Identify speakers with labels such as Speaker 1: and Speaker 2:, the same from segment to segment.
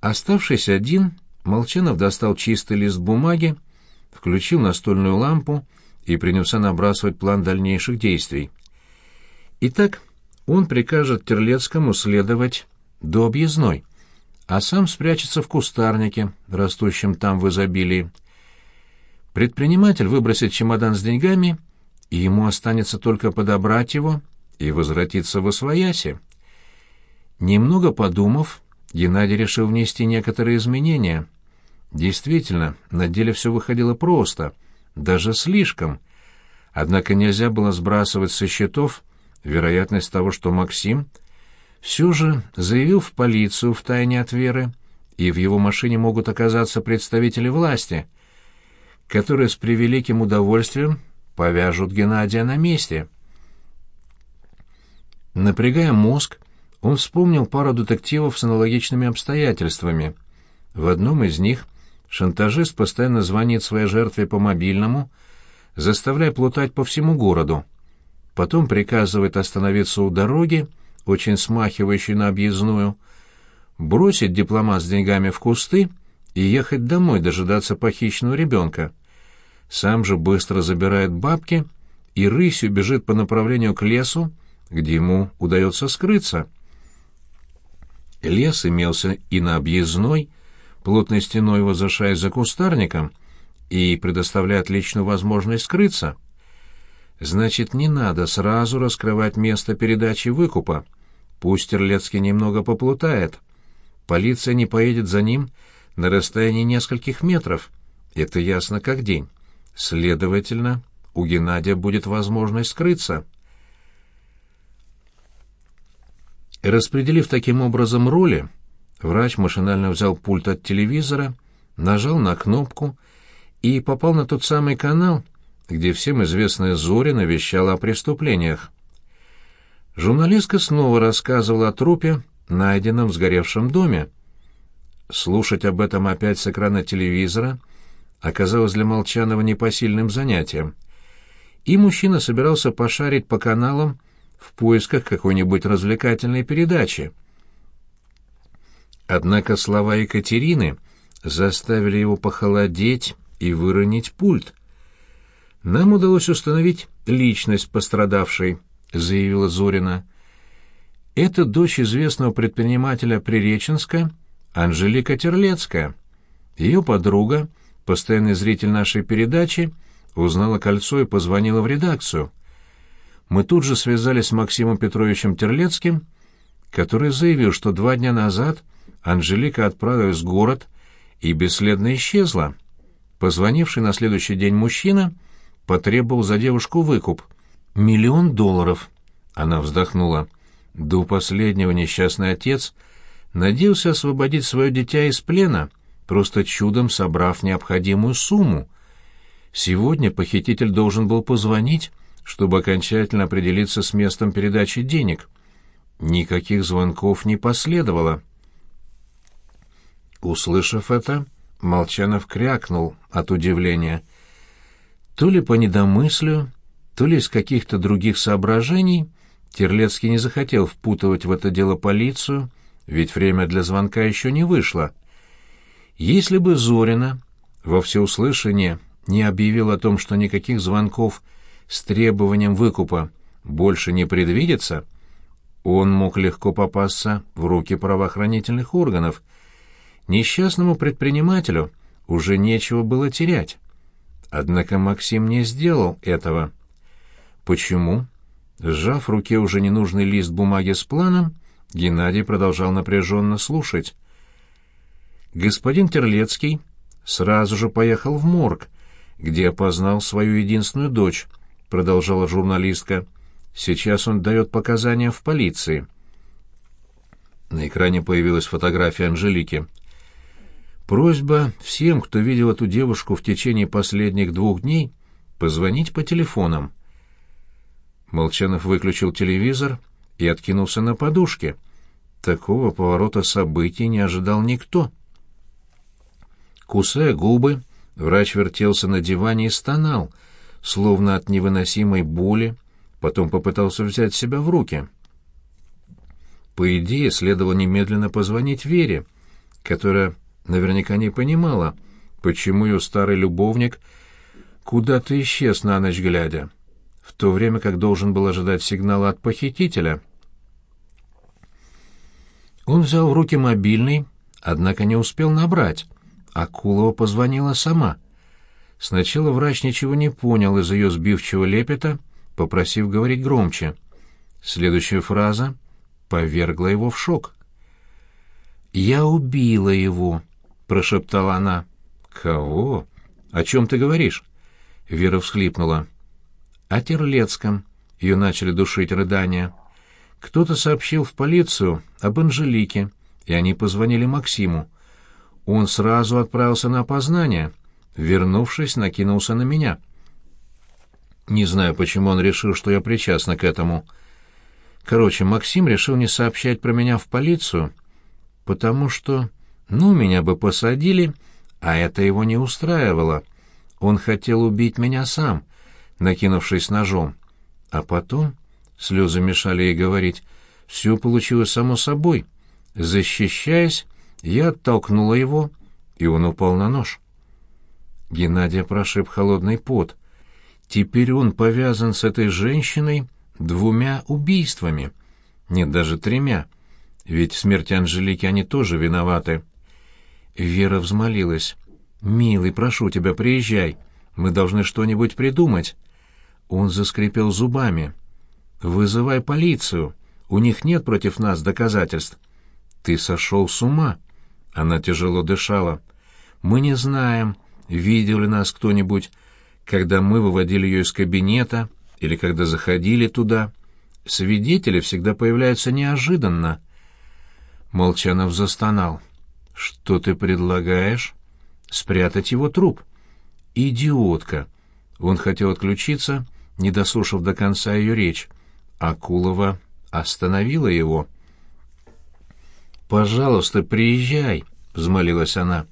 Speaker 1: Оставшись один, Молчанов достал чистый лист бумаги, включил настольную лампу и принялся набрасывать план дальнейших действий. Итак, он прикажет Терлецкому следовать до объездной, а сам спрячется в кустарнике, растущем там в изобилии. Предприниматель выбросит чемодан с деньгами, и ему останется только подобрать его и возвратиться в Освояси. Немного подумав, Геннадий решил внести некоторые изменения. Действительно, на деле все выходило просто, даже слишком. Однако нельзя было сбрасывать со счетов вероятность того, что Максим все же заявил в полицию в тайне от Веры, и в его машине могут оказаться представители власти, которые с превеликим удовольствием повяжут Геннадия на месте. Напрягая мозг, он вспомнил пару детективов с аналогичными обстоятельствами. В одном из них шантажист постоянно звонит своей жертве по мобильному, заставляя плутать по всему городу. Потом приказывает остановиться у дороги, очень смахивающей на объездную, бросить дипломат с деньгами в кусты и ехать домой дожидаться похищенного ребенка. Сам же быстро забирает бабки и рысью бежит по направлению к лесу, где ему удается скрыться. Лес имелся и на объездной, плотной стеной возвышаясь за кустарником, и предоставляя отличную возможность скрыться. Значит, не надо сразу раскрывать место передачи выкупа. Пусть Терлецкий немного поплутает. Полиция не поедет за ним на расстоянии нескольких метров. Это ясно как день. Следовательно, у Геннадия будет возможность скрыться. Распределив таким образом роли, врач машинально взял пульт от телевизора, нажал на кнопку и попал на тот самый канал, где всем известная Зорина вещала о преступлениях. Журналистка снова рассказывала о трупе, найденном в сгоревшем доме. Слушать об этом опять с экрана телевизора оказалось для Молчанова непосильным занятием. И мужчина собирался пошарить по каналам, в поисках какой-нибудь развлекательной передачи. Однако слова Екатерины заставили его похолодеть и выронить пульт. «Нам удалось установить личность пострадавшей», — заявила Зорина. «Это дочь известного предпринимателя Приреченска Анжелика Терлецкая. Ее подруга, постоянный зритель нашей передачи, узнала кольцо и позвонила в редакцию мы тут же связались с Максимом Петровичем Терлецким, который заявил, что два дня назад Анжелика отправилась в город и бесследно исчезла. Позвонивший на следующий день мужчина потребовал за девушку выкуп. «Миллион долларов!» Она вздохнула. До последнего несчастный отец надеялся освободить свое дитя из плена, просто чудом собрав необходимую сумму. Сегодня похититель должен был позвонить, чтобы окончательно определиться с местом передачи денег. Никаких звонков не последовало. Услышав это, Молчанов крякнул от удивления. То ли по недомыслию, то ли из каких-то других соображений Терлецкий не захотел впутывать в это дело полицию, ведь время для звонка еще не вышло. Если бы Зорина во всеуслышание не объявил о том, что никаких звонков с требованием выкупа больше не предвидится, он мог легко попасться в руки правоохранительных органов. Несчастному предпринимателю уже нечего было терять. Однако Максим не сделал этого. Почему? Сжав в руке уже ненужный лист бумаги с планом, Геннадий продолжал напряженно слушать. Господин Терлецкий сразу же поехал в морг, где опознал свою единственную дочь, — продолжала журналистка. «Сейчас он дает показания в полиции». На экране появилась фотография Анжелики. Просьба всем, кто видел эту девушку в течение последних двух дней, позвонить по телефонам. Молчанов выключил телевизор и откинулся на подушке. Такого поворота событий не ожидал никто. Кусая губы, врач вертелся на диване и стонал — словно от невыносимой боли, потом попытался взять себя в руки. По идее, следовало немедленно позвонить Вере, которая наверняка не понимала, почему ее старый любовник куда-то исчез на ночь глядя, в то время как должен был ожидать сигнала от похитителя. Он взял в руки мобильный, однако не успел набрать. Акулова позвонила сама. Сначала врач ничего не понял из ее сбивчивого лепета, попросив говорить громче. Следующая фраза повергла его в шок. «Я убила его», — прошептала она. «Кого? О чем ты говоришь?» Вера всхлипнула. «О Терлецком». Ее начали душить рыдания. Кто-то сообщил в полицию об Анжелике, и они позвонили Максиму. Он сразу отправился на опознание. Вернувшись, накинулся на меня. Не знаю, почему он решил, что я причастна к этому. Короче, Максим решил не сообщать про меня в полицию, потому что, ну, меня бы посадили, а это его не устраивало. Он хотел убить меня сам, накинувшись ножом. А потом, слезы мешали ей говорить, все получилось само собой. Защищаясь, я оттолкнула его, и он упал на нож. Геннадия прошиб холодный пот. Теперь он повязан с этой женщиной двумя убийствами. Нет, даже тремя. Ведь в смерти Анжелики они тоже виноваты. Вера взмолилась. «Милый, прошу тебя, приезжай. Мы должны что-нибудь придумать». Он заскрипел зубами. «Вызывай полицию. У них нет против нас доказательств». «Ты сошел с ума». Она тяжело дышала. «Мы не знаем, видел ли нас кто-нибудь, когда мы выводили ее из кабинета или когда заходили туда. Свидетели всегда появляются неожиданно». Молчанов застонал. «Что ты предлагаешь?» «Спрятать его труп». «Идиотка!» Он хотел отключиться, не дослушав до конца ее речь. Акулова остановила его. «Пожалуйста, приезжай», — взмолилась она.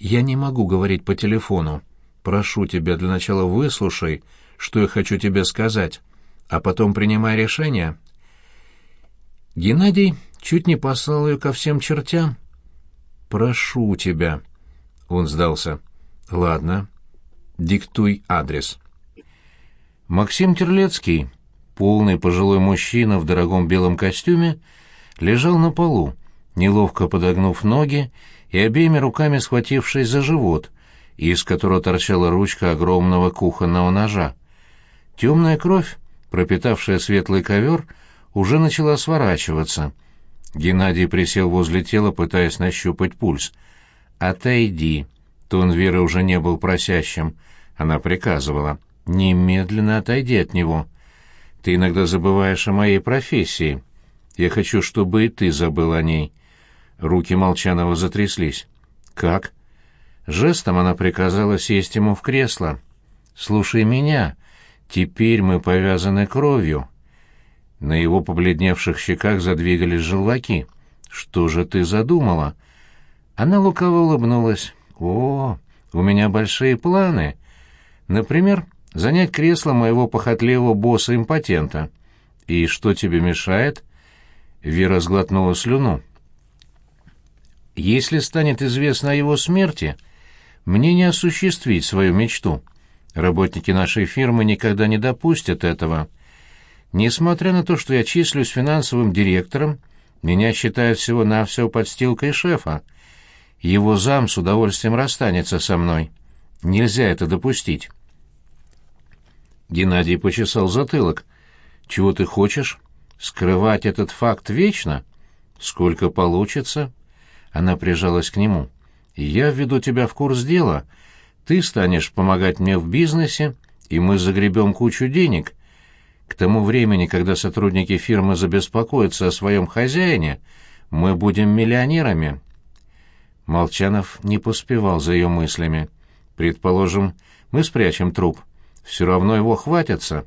Speaker 1: «Я не могу говорить по телефону. Прошу тебя, для начала выслушай, что я хочу тебе сказать, а потом принимай решение». Геннадий чуть не послал ее ко всем чертям. «Прошу тебя». Он сдался. «Ладно. Диктуй адрес». Максим Терлецкий, полный пожилой мужчина в дорогом белом костюме, лежал на полу, неловко подогнув ноги и обеими руками схватившись за живот, из которого торчала ручка огромного кухонного ножа. Темная кровь, пропитавшая светлый ковер, уже начала сворачиваться. Геннадий присел возле тела, пытаясь нащупать пульс. «Отойди». Тон Веры уже не был просящим. Она приказывала. «Немедленно отойди от него. Ты иногда забываешь о моей профессии. Я хочу, чтобы и ты забыл о ней». Руки Молчанова затряслись. «Как?» Жестом она приказала сесть ему в кресло. «Слушай меня. Теперь мы повязаны кровью». На его побледневших щеках задвигались желваки. «Что же ты задумала?» Она лукаво улыбнулась. «О, у меня большие планы. Например, занять кресло моего похотливого босса-импотента. И что тебе мешает?» Вера сглотнула слюну. Если станет известно о его смерти, мне не осуществить свою мечту. Работники нашей фирмы никогда не допустят этого. Несмотря на то, что я числюсь финансовым директором, меня считают всего-навсего подстилкой шефа. Его зам с удовольствием расстанется со мной. Нельзя это допустить. Геннадий почесал затылок. «Чего ты хочешь? Скрывать этот факт вечно? Сколько получится?» Она прижалась к нему. «Я введу тебя в курс дела. Ты станешь помогать мне в бизнесе, и мы загребем кучу денег. К тому времени, когда сотрудники фирмы забеспокоятся о своем хозяине, мы будем миллионерами». Молчанов не поспевал за ее мыслями. «Предположим, мы спрячем труп. Все равно его хватятся».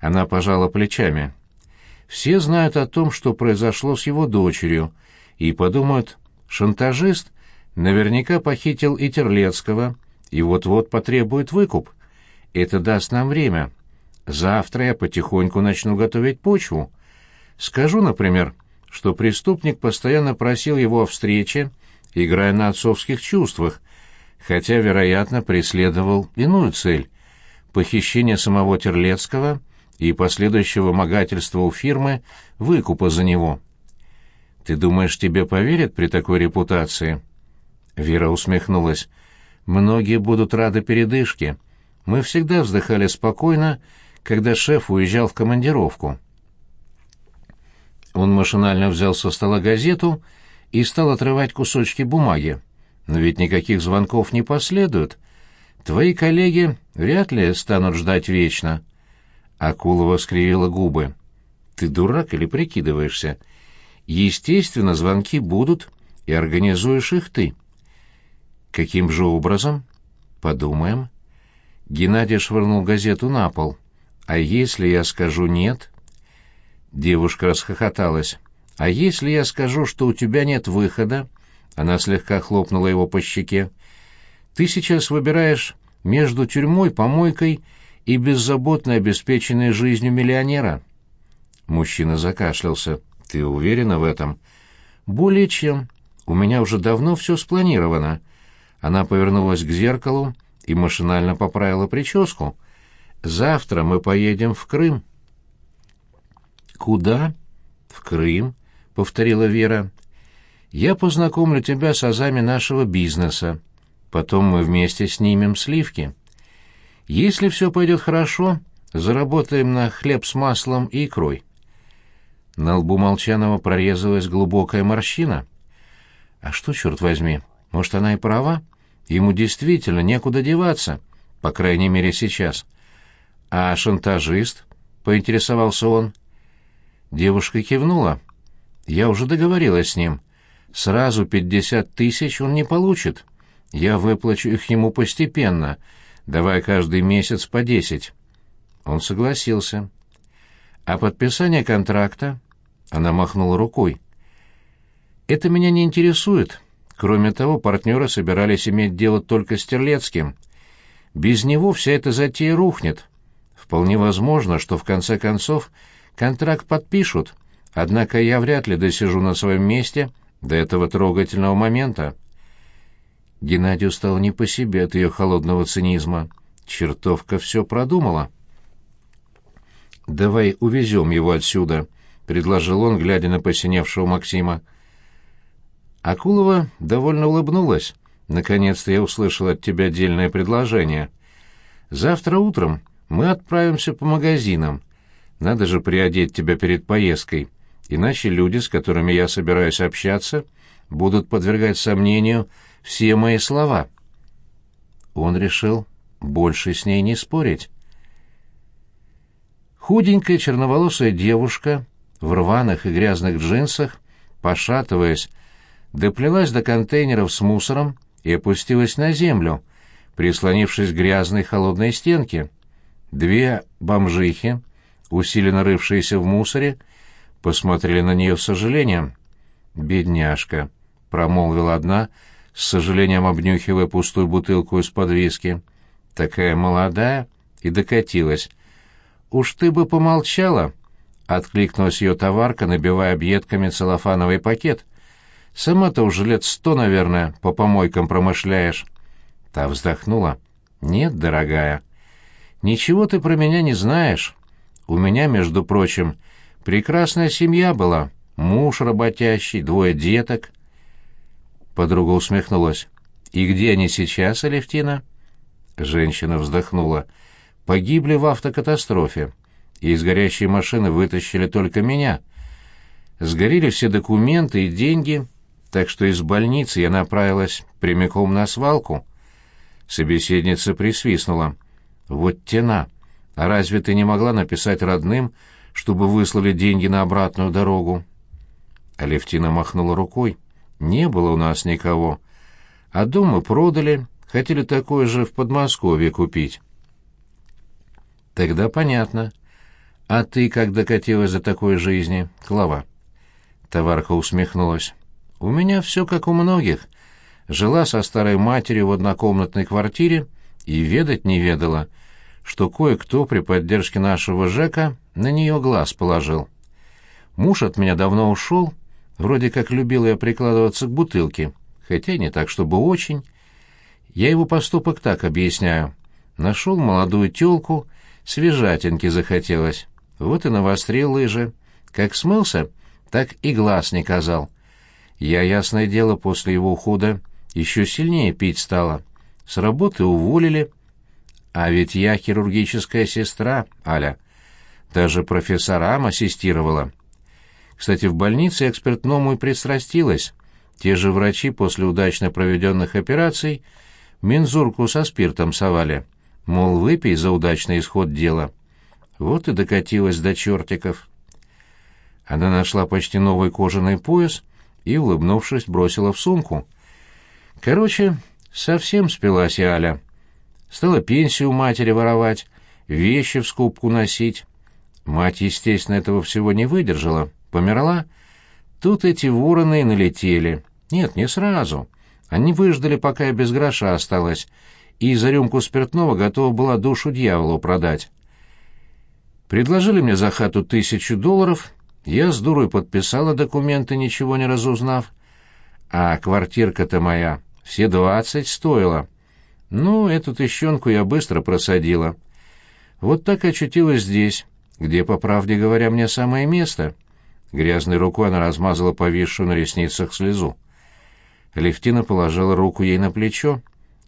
Speaker 1: Она пожала плечами. «Все знают о том, что произошло с его дочерью, и подумают, Шантажист наверняка похитил и Терлецкого, и вот-вот потребует выкуп. Это даст нам время. Завтра я потихоньку начну готовить почву. Скажу, например, что преступник постоянно просил его о встрече играя на отцовских чувствах, хотя, вероятно, преследовал иную цель — похищение самого Терлецкого и последующего вымогательства у фирмы выкупа за него. «Ты думаешь, тебе поверят при такой репутации?» Вера усмехнулась. «Многие будут рады передышке. Мы всегда вздыхали спокойно, когда шеф уезжал в командировку». Он машинально взял со стола газету и стал отрывать кусочки бумаги. Но ведь никаких звонков не последует. Твои коллеги вряд ли станут ждать вечно. Акулова скривила губы. Ты дурак или прикидываешься? Естественно, звонки будут, и организуешь их ты. Каким же образом? Подумаем. Геннадий швырнул газету на пол. А если я скажу «нет»? Девушка расхохоталась. «А если я скажу, что у тебя нет выхода?» Она слегка хлопнула его по щеке. «Ты сейчас выбираешь между тюрьмой, помойкой и беззаботно обеспеченной жизнью миллионера». Мужчина закашлялся. «Ты уверена в этом?» «Более чем. У меня уже давно все спланировано». Она повернулась к зеркалу и машинально поправила прическу. «Завтра мы поедем в Крым». «Куда?» «В Крым», — повторила Вера. «Я познакомлю тебя с азами нашего бизнеса. Потом мы вместе снимем сливки. Если все пойдет хорошо, заработаем на хлеб с маслом и икрой». На лбу Молчанова прорезалась глубокая морщина. «А что, черт возьми, может, она и права? Ему действительно некуда деваться, по крайней мере, сейчас». «А шантажист?» — поинтересовался он. Девушка кивнула. «Я уже договорилась с ним. Сразу пятьдесят тысяч он не получит. Я выплачу их ему постепенно, давая каждый месяц по десять». Он согласился. «А подписание контракта?» Она махнула рукой. «Это меня не интересует. Кроме того, партнеры собирались иметь дело только с Терлецким. Без него вся эта затея рухнет. Вполне возможно, что в конце концов Контракт подпишут, однако я вряд ли досижу на своем месте до этого трогательного момента. Геннадию стало не по себе от ее холодного цинизма. Чертовка все продумала. «Давай увезем его отсюда», — предложил он, глядя на посиневшего Максима. Акулова довольно улыбнулась. «Наконец-то я услышал от тебя отдельное предложение. Завтра утром мы отправимся по магазинам. Надо же приодеть тебя перед поездкой, иначе люди, с которыми я собираюсь общаться, будут подвергать сомнению все мои слова. Он решил больше с ней не спорить. Худенькая черноволосая девушка в рваных и грязных джинсах, пошатываясь, доплелась до контейнеров с мусором и опустилась на землю, прислонившись к грязной холодной стенке. Две бомжихи усиленно рывшиеся в мусоре, посмотрели на нее с сожалением. «Бедняжка», — промолвила одна, с сожалением обнюхивая пустую бутылку из-под виски. «Такая молодая» и докатилась. «Уж ты бы помолчала», — откликнулась ее товарка, набивая объедками целлофановый пакет. «Сама-то уже лет сто, наверное, по помойкам промышляешь». Та вздохнула. «Нет, дорогая, ничего ты про меня не знаешь». У меня, между прочим, прекрасная семья была, муж работящий, двое деток. Подруга усмехнулась. «И где они сейчас, Алевтина?» Женщина вздохнула. «Погибли в автокатастрофе. И из горящей машины вытащили только меня. Сгорели все документы и деньги, так что из больницы я направилась прямиком на свалку». Собеседница присвистнула. «Вот тена. А разве ты не могла написать родным, чтобы выслали деньги на обратную дорогу?» Алевтина махнула рукой. «Не было у нас никого. А дом мы продали, хотели такое же в Подмосковье купить». «Тогда понятно. А ты как докатилась до такой жизни, Клава?» Товарка усмехнулась. «У меня все как у многих. Жила со старой матерью в однокомнатной квартире и ведать не ведала» что кое-кто при поддержке нашего Жека на нее глаз положил. Муж от меня давно ушел, вроде как любил я прикладываться к бутылке, хотя не так, чтобы очень. Я его поступок так объясняю. Нашел молодую тёлку, свежатинки захотелось. Вот и навострил лыжи. Как смылся, так и глаз не казал. Я, ясное дело, после его ухода еще сильнее пить стала. С работы уволили. А ведь я хирургическая сестра, Аля. Даже профессорам ассистировала. Кстати, в больнице экспертному и пристрастилась. Те же врачи после удачно проведенных операций мензурку со спиртом совали. Мол, выпей за удачный исход дела. Вот и докатилась до чертиков. Она нашла почти новый кожаный пояс и, улыбнувшись, бросила в сумку. Короче, совсем спилась и Аля. Стала пенсию матери воровать, вещи в скупку носить. Мать, естественно, этого всего не выдержала, померла. Тут эти вороны налетели. Нет, не сразу. Они выждали, пока я без гроша осталась, и за рюмку спиртного готова была душу дьяволу продать. Предложили мне за хату тысячу долларов, я с дурой подписала документы, ничего не разузнав. А квартирка-то моя все двадцать стоила. Ну, эту тыщенку я быстро просадила. Вот так очутилась здесь, где, по правде говоря, мне самое место. Грязной рукой она размазала повисшую на ресницах слезу. Левтина положила руку ей на плечо.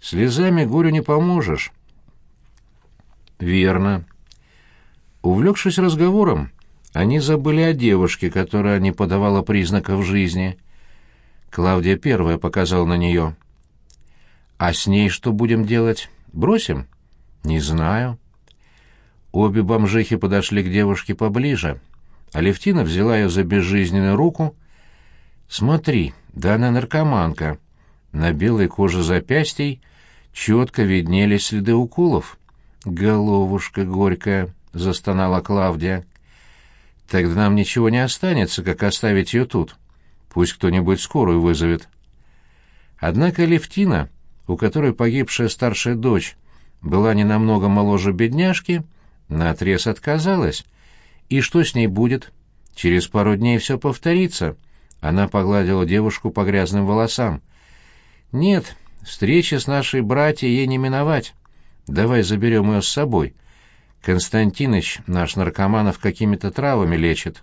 Speaker 1: «Слезами горю не поможешь». «Верно». Увлекшись разговором, они забыли о девушке, которая не подавала признаков жизни. Клавдия первая показала на нее. «А с ней что будем делать? Бросим?» «Не знаю». Обе бомжихи подошли к девушке поближе. Алевтина взяла ее за безжизненную руку. «Смотри, да она наркоманка». На белой коже запястий четко виднелись следы уколов. «Головушка горькая», — застонала Клавдия. Тогда нам ничего не останется, как оставить ее тут. Пусть кто-нибудь скорую вызовет. Однако Левтина, у которой погибшая старшая дочь была не намного моложе бедняжки, наотрез отказалась. И что с ней будет? Через пару дней все повторится. Она погладила девушку по грязным волосам. Нет, встречи с нашей братьей ей не миновать. Давай заберем ее с собой. Константиныч, наш наркоманов какими-то травами лечит.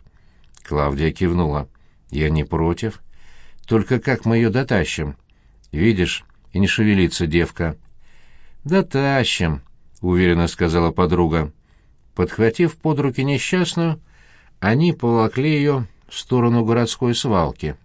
Speaker 1: Клавдия кивнула. Я не против. Только как мы ее дотащим? Видишь, и не шевелится девка. Дотащим, уверенно сказала подруга. Подхватив под руки несчастную, они поволокли ее в сторону городской свалки.